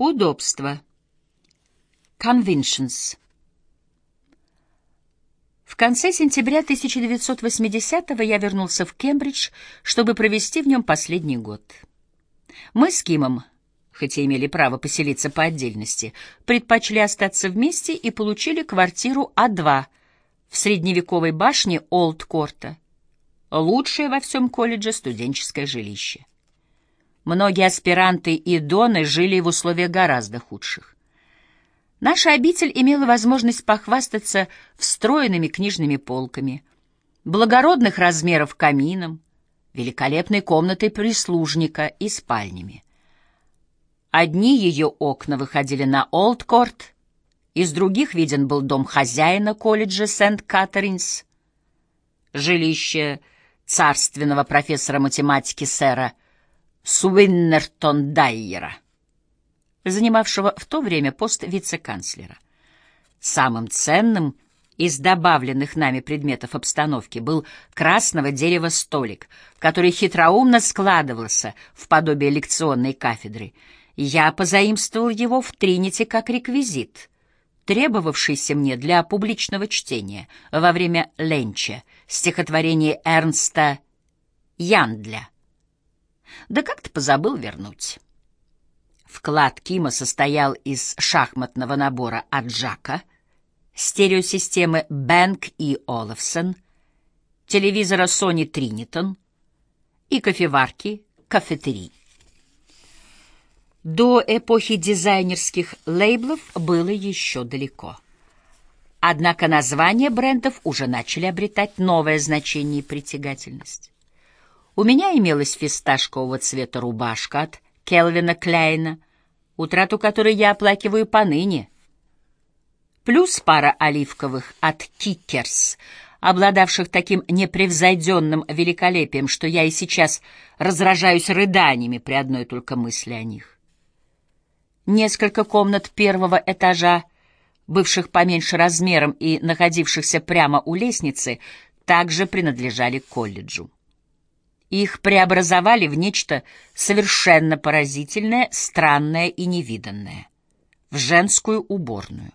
Удобство. Conventions. В конце сентября 1980-го я вернулся в Кембридж, чтобы провести в нем последний год. Мы с Кимом, хотя имели право поселиться по отдельности, предпочли остаться вместе и получили квартиру А2 в средневековой башне Олд-Корта. Лучшее во всем колледже студенческое жилище. Многие аспиранты и доны жили в условиях гораздо худших. Наша обитель имела возможность похвастаться встроенными книжными полками, благородных размеров камином, великолепной комнатой прислужника и спальнями. Одни ее окна выходили на Олдкорт, из других виден был дом хозяина колледжа Сент-Катеринс, жилище царственного профессора математики сэра Суиннертон Дайера занимавшего в то время пост вице-канцлера. Самым ценным из добавленных нами предметов обстановки был красного дерева столик, который хитроумно складывался в подобие лекционной кафедры. Я позаимствовал его в Тринити как реквизит, требовавшийся мне для публичного чтения во время ленча стихотворение Эрнста Яндля. Да как-то позабыл вернуть. Вклад Кима состоял из шахматного набора от Джака, стереосистемы Бэнк и Олафсон, телевизора Sony Тринитон и кофеварки Кафетери. До эпохи дизайнерских лейблов было еще далеко. Однако названия брендов уже начали обретать новое значение и притягательность. У меня имелась фисташкового цвета рубашка от Келвина Кляйна, утрату которой я оплакиваю поныне. Плюс пара оливковых от Кикерс, обладавших таким непревзойденным великолепием, что я и сейчас разражаюсь рыданиями при одной только мысли о них. Несколько комнат первого этажа, бывших поменьше размером и находившихся прямо у лестницы, также принадлежали колледжу. Их преобразовали в нечто совершенно поразительное, странное и невиданное — в женскую уборную.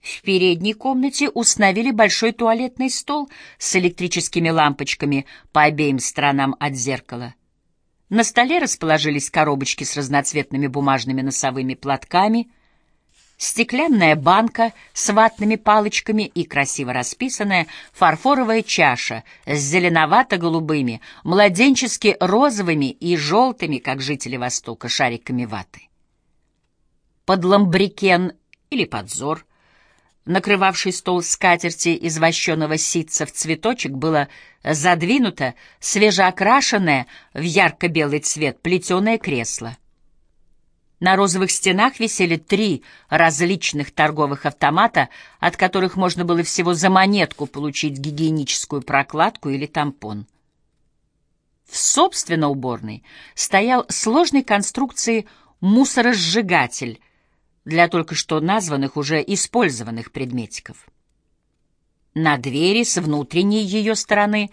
В передней комнате установили большой туалетный стол с электрическими лампочками по обеим сторонам от зеркала. На столе расположились коробочки с разноцветными бумажными носовыми платками — стеклянная банка с ватными палочками и красиво расписанная фарфоровая чаша с зеленовато-голубыми, младенчески розовыми и желтыми, как жители Востока, шариками ваты. Под ламбрикен или подзор, накрывавший стол скатерти из вощеного ситца в цветочек, было задвинуто свежеокрашенное в ярко-белый цвет плетеное кресло — на розовых стенах висели три различных торговых автомата, от которых можно было всего за монетку получить гигиеническую прокладку или тампон. В собственно уборной стоял сложной конструкции мусоросжигатель для только что названных уже использованных предметиков. На двери с внутренней ее стороны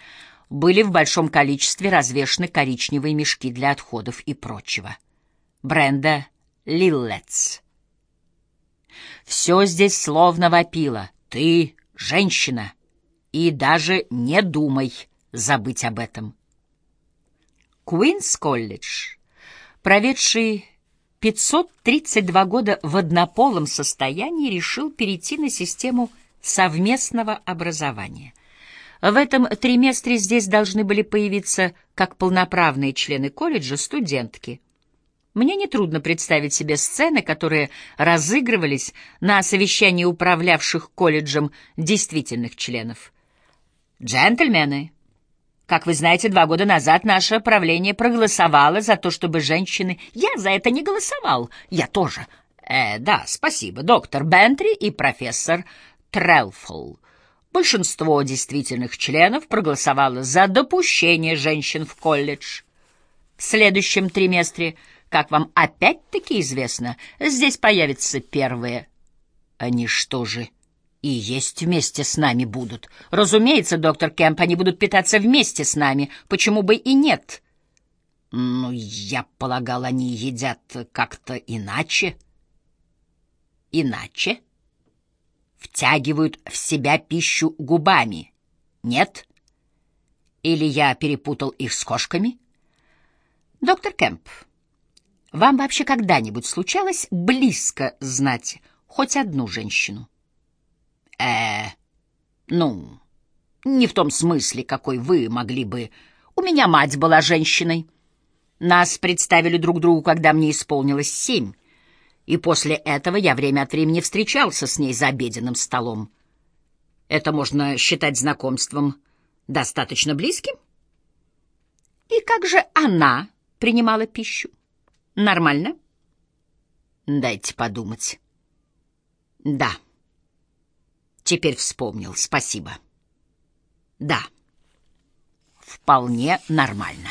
были в большом количестве развешаны коричневые мешки для отходов и прочего. Бренда Лиллетс. Все здесь словно вопило. Ты женщина, и даже не думай забыть об этом. Куинс колледж, проведший 532 года в однополом состоянии, решил перейти на систему совместного образования. В этом триместре здесь должны были появиться как полноправные члены колледжа студентки — мне нетрудно представить себе сцены, которые разыгрывались на совещании управлявших колледжем действительных членов. «Джентльмены, как вы знаете, два года назад наше правление проголосовало за то, чтобы женщины... Я за это не голосовал. Я тоже. Э, да, спасибо, доктор Бентри и профессор Трелфул. Большинство действительных членов проголосовало за допущение женщин в колледж. В следующем триместре как вам опять-таки известно, здесь появятся первые. Они что же, и есть вместе с нами будут? Разумеется, доктор Кемп, они будут питаться вместе с нами. Почему бы и нет? Ну, я полагал, они едят как-то иначе. Иначе? Втягивают в себя пищу губами. Нет? Или я перепутал их с кошками? Доктор Кэмп, вам вообще когда-нибудь случалось близко знать хоть одну женщину? Э, ну, не в том смысле, какой вы могли бы. У меня мать была женщиной. Нас представили друг другу, когда мне исполнилось семь. И после этого я время от времени встречался с ней за обеденным столом. Это можно считать знакомством достаточно близким? И как же она принимала пищу? Нормально? Дайте подумать. Да. Теперь вспомнил. Спасибо. Да. Вполне нормально.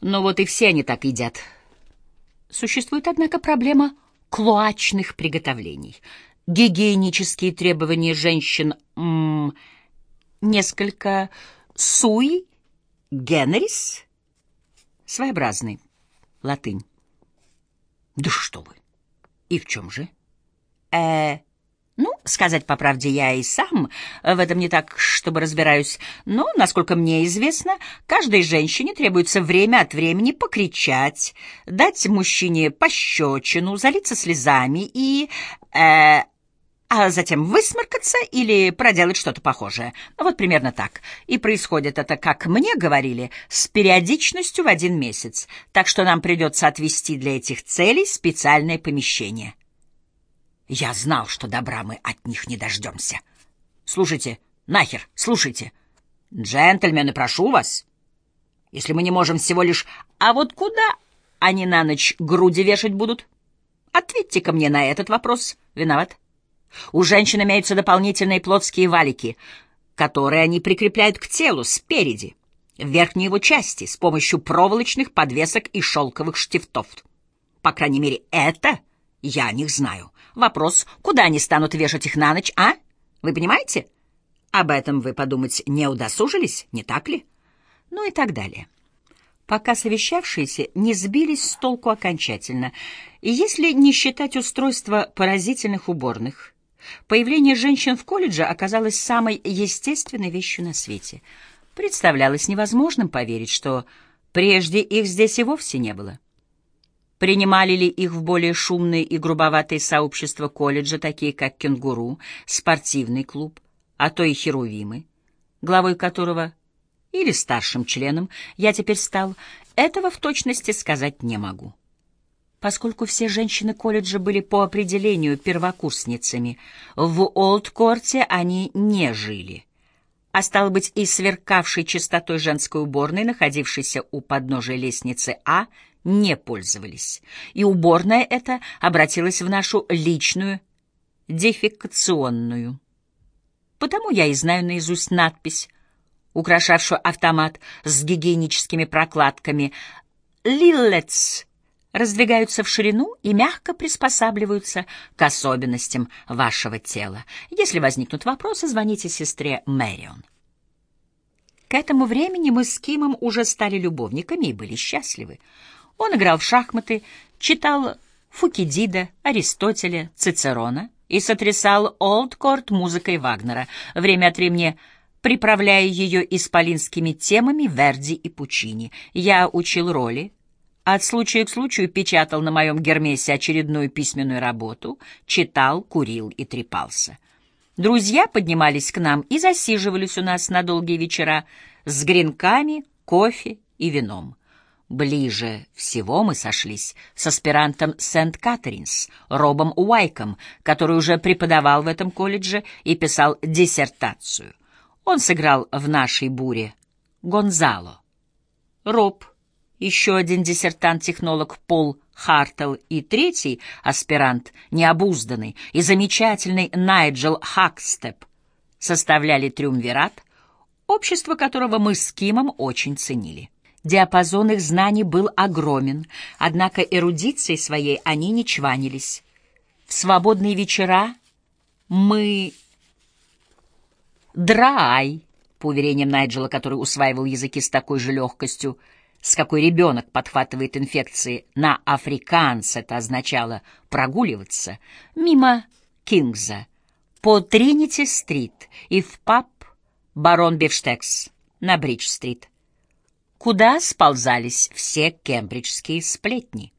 Но вот и все они так едят. Существует, однако, проблема клоачных приготовлений. Гигиенические требования женщин м -м, несколько суи, генерис, своеобразный, латынь. Да что вы! И в чем же? Э, ну, сказать по правде, я и сам в этом не так, чтобы разбираюсь, но, насколько мне известно, каждой женщине требуется время от времени покричать, дать мужчине пощечину, залиться слезами и... Э, а затем высморкаться или проделать что-то похожее. Вот примерно так. И происходит это, как мне говорили, с периодичностью в один месяц, так что нам придется отвести для этих целей специальное помещение. Я знал, что добра мы от них не дождемся. Слушайте, нахер, слушайте. Джентльмены, прошу вас. Если мы не можем всего лишь... А вот куда они на ночь груди вешать будут? Ответьте-ка мне на этот вопрос. Виноват. У женщин имеются дополнительные плотские валики, которые они прикрепляют к телу спереди, в верхней его части, с помощью проволочных подвесок и шелковых штифтов. По крайней мере, это я о них знаю. Вопрос, куда они станут вешать их на ночь, а? Вы понимаете? Об этом вы подумать не удосужились, не так ли? Ну и так далее. Пока совещавшиеся не сбились с толку окончательно. И если не считать устройства поразительных уборных, появление женщин в колледже оказалось самой естественной вещью на свете. Представлялось невозможным поверить, что прежде их здесь и вовсе не было. Принимали ли их в более шумные и грубоватые сообщества колледжа, такие как «Кенгуру», спортивный клуб, а то и «Херувимы», главой которого или старшим членом я теперь стал, этого в точности сказать не могу. Поскольку все женщины колледжа были по определению первокурсницами, в Олдкорте они не жили. А стало быть, и сверкавшей чистотой женской уборной, находившейся у подножия лестницы А, не пользовались, и уборная эта обратилась в нашу личную дефекационную. Потому я и знаю наизусть надпись, украшавшую автомат с гигиеническими прокладками «Лиллетс» раздвигаются в ширину и мягко приспосабливаются к особенностям вашего тела. Если возникнут вопросы, звоните сестре Мэрион. К этому времени мы с Кимом уже стали любовниками и были счастливы. Он играл в шахматы, читал Фукидида, Аристотеля, Цицерона и сотрясал Олдкорт музыкой Вагнера, время от времени приправляя ее исполинскими темами Верди и Пучини. Я учил роли, от случая к случаю печатал на моем гермесе очередную письменную работу, читал, курил и трепался. Друзья поднимались к нам и засиживались у нас на долгие вечера с гренками, кофе и вином. Ближе всего мы сошлись с аспирантом Сент-Катеринс, Робом Уайком, который уже преподавал в этом колледже и писал диссертацию. Он сыграл в нашей буре Гонзало. Роб, еще один диссертант-технолог Пол Хартел и третий аспирант, необузданный и замечательный Найджел Хакстеп, составляли триумвират, общество которого мы с Кимом очень ценили. Диапазон их знаний был огромен, однако эрудицией своей они не чванились. В свободные вечера мы... Драй, по уверениям Найджела, который усваивал языки с такой же легкостью, с какой ребенок подхватывает инфекции на африканс, это означало прогуливаться, мимо Кингза, по Тринити-стрит и в паб «Барон Бифштекс» на Бридж-стрит, куда сползались все кембриджские сплетни.